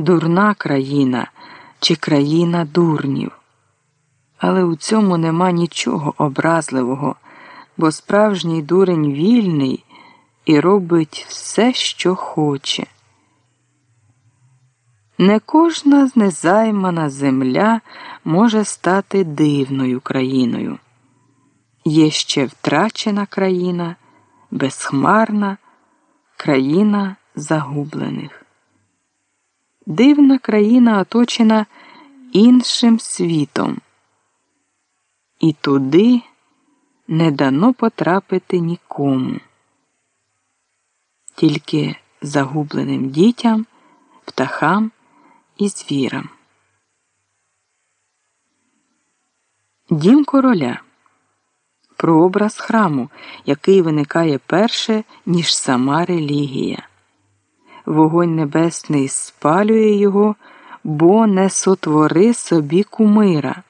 дурна країна чи країна дурнів. Але у цьому нема нічого образливого, бо справжній дурень вільний і робить все, що хоче. Не кожна знезаймана земля може стати дивною країною. Є ще втрачена країна, безхмарна країна загублених. Дивна країна оточена іншим світом, і туди не дано потрапити нікому, тільки загубленим дітям, птахам і звірам. Дім короля прообраз храму, який виникає перше, ніж сама релігія. Вогонь небесний спалює його, бо не сотвори собі кумира.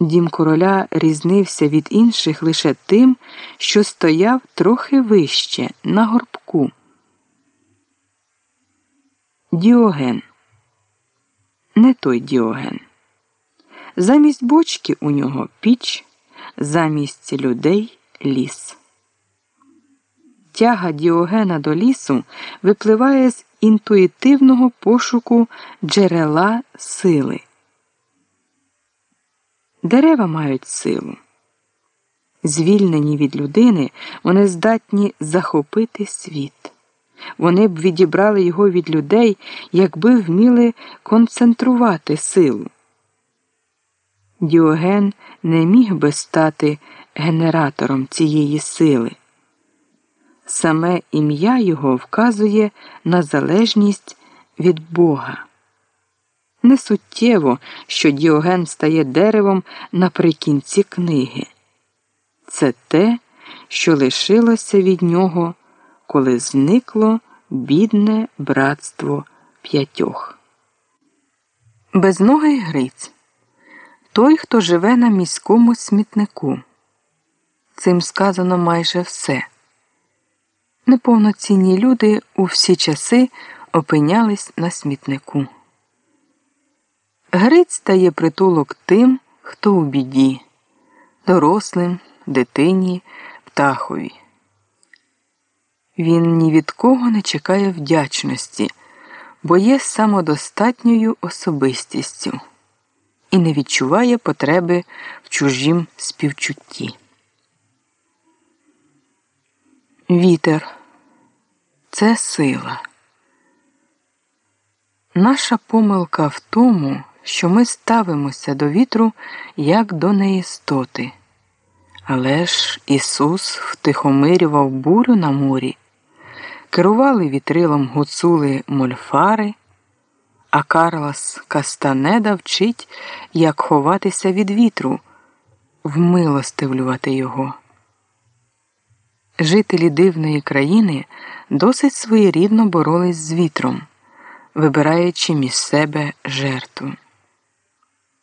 Дім короля різнився від інших лише тим, що стояв трохи вище на горбку. Діоген. Не той Діоген. Замість бочки у нього піч, замість людей ліс. Тяга Діогена до лісу випливає з інтуїтивного пошуку джерела сили. Дерева мають силу. Звільнені від людини, вони здатні захопити світ. Вони б відібрали його від людей, якби вміли концентрувати силу. Діоген не міг би стати генератором цієї сили. Саме ім'я його вказує на залежність від Бога. Не суттєво, що Діоген стає деревом наприкінці книги. Це те, що лишилося від нього, коли зникло бідне братство п'ятьох. Безногий Гриць той, хто живе на міському смітнику. Цим сказано майже все. Неповноцінні люди у всі часи опинялись на смітнику. Гриць дає притулок тим, хто у біді, дорослим, дитині, птахові. Він ні від кого не чекає вдячності, бо є самодостатньою особистістю і не відчуває потреби в чужім співчутті. Вітер це сила. Наша помилка в тому, що ми ставимося до вітру як до неістоти. Але ж Ісус втихомирював бурю на морі, керували вітрилом гуцули мольфари а Карлос Кастанеда вчить, як ховатися від вітру, вмилостивлювати його. Жителі дивної країни досить своєрідно боролись з вітром, вибираючи між себе жертву.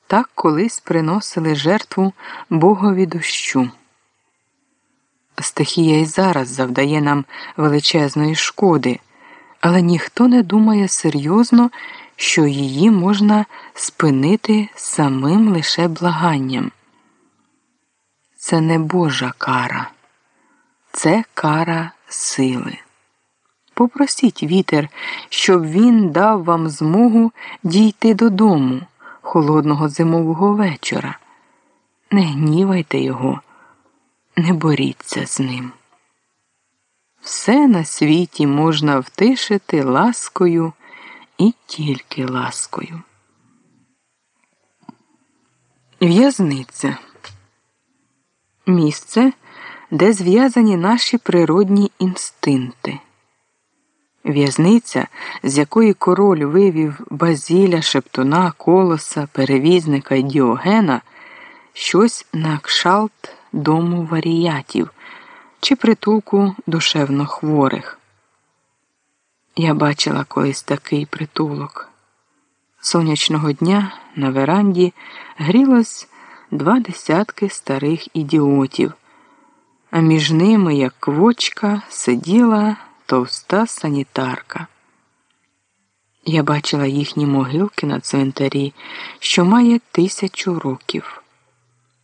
Так колись приносили жертву Богові дощу. Стихія й зараз завдає нам величезної шкоди, але ніхто не думає серйозно що її можна спинити самим лише благанням. Це не Божа кара, це кара сили. Попросіть вітер, щоб він дав вам змогу дійти додому холодного зимового вечора. Не гнівайте його, не боріться з ним. Все на світі можна втишити ласкою і тільки ласкою. В'язниця місце, де зв'язані наші природні інстинкти. В'язниця, з якої король вивів Базіля, Шептуна, Колоса, перевізника й Діогена, щось на кшалт дому варіятів чи притулку душевно хворих. Я бачила колись такий притулок. Сонячного дня на веранді грілось два десятки старих ідіотів, а між ними, як квочка, сиділа товста санітарка. Я бачила їхні могилки на цвинтарі, що має тисячу років.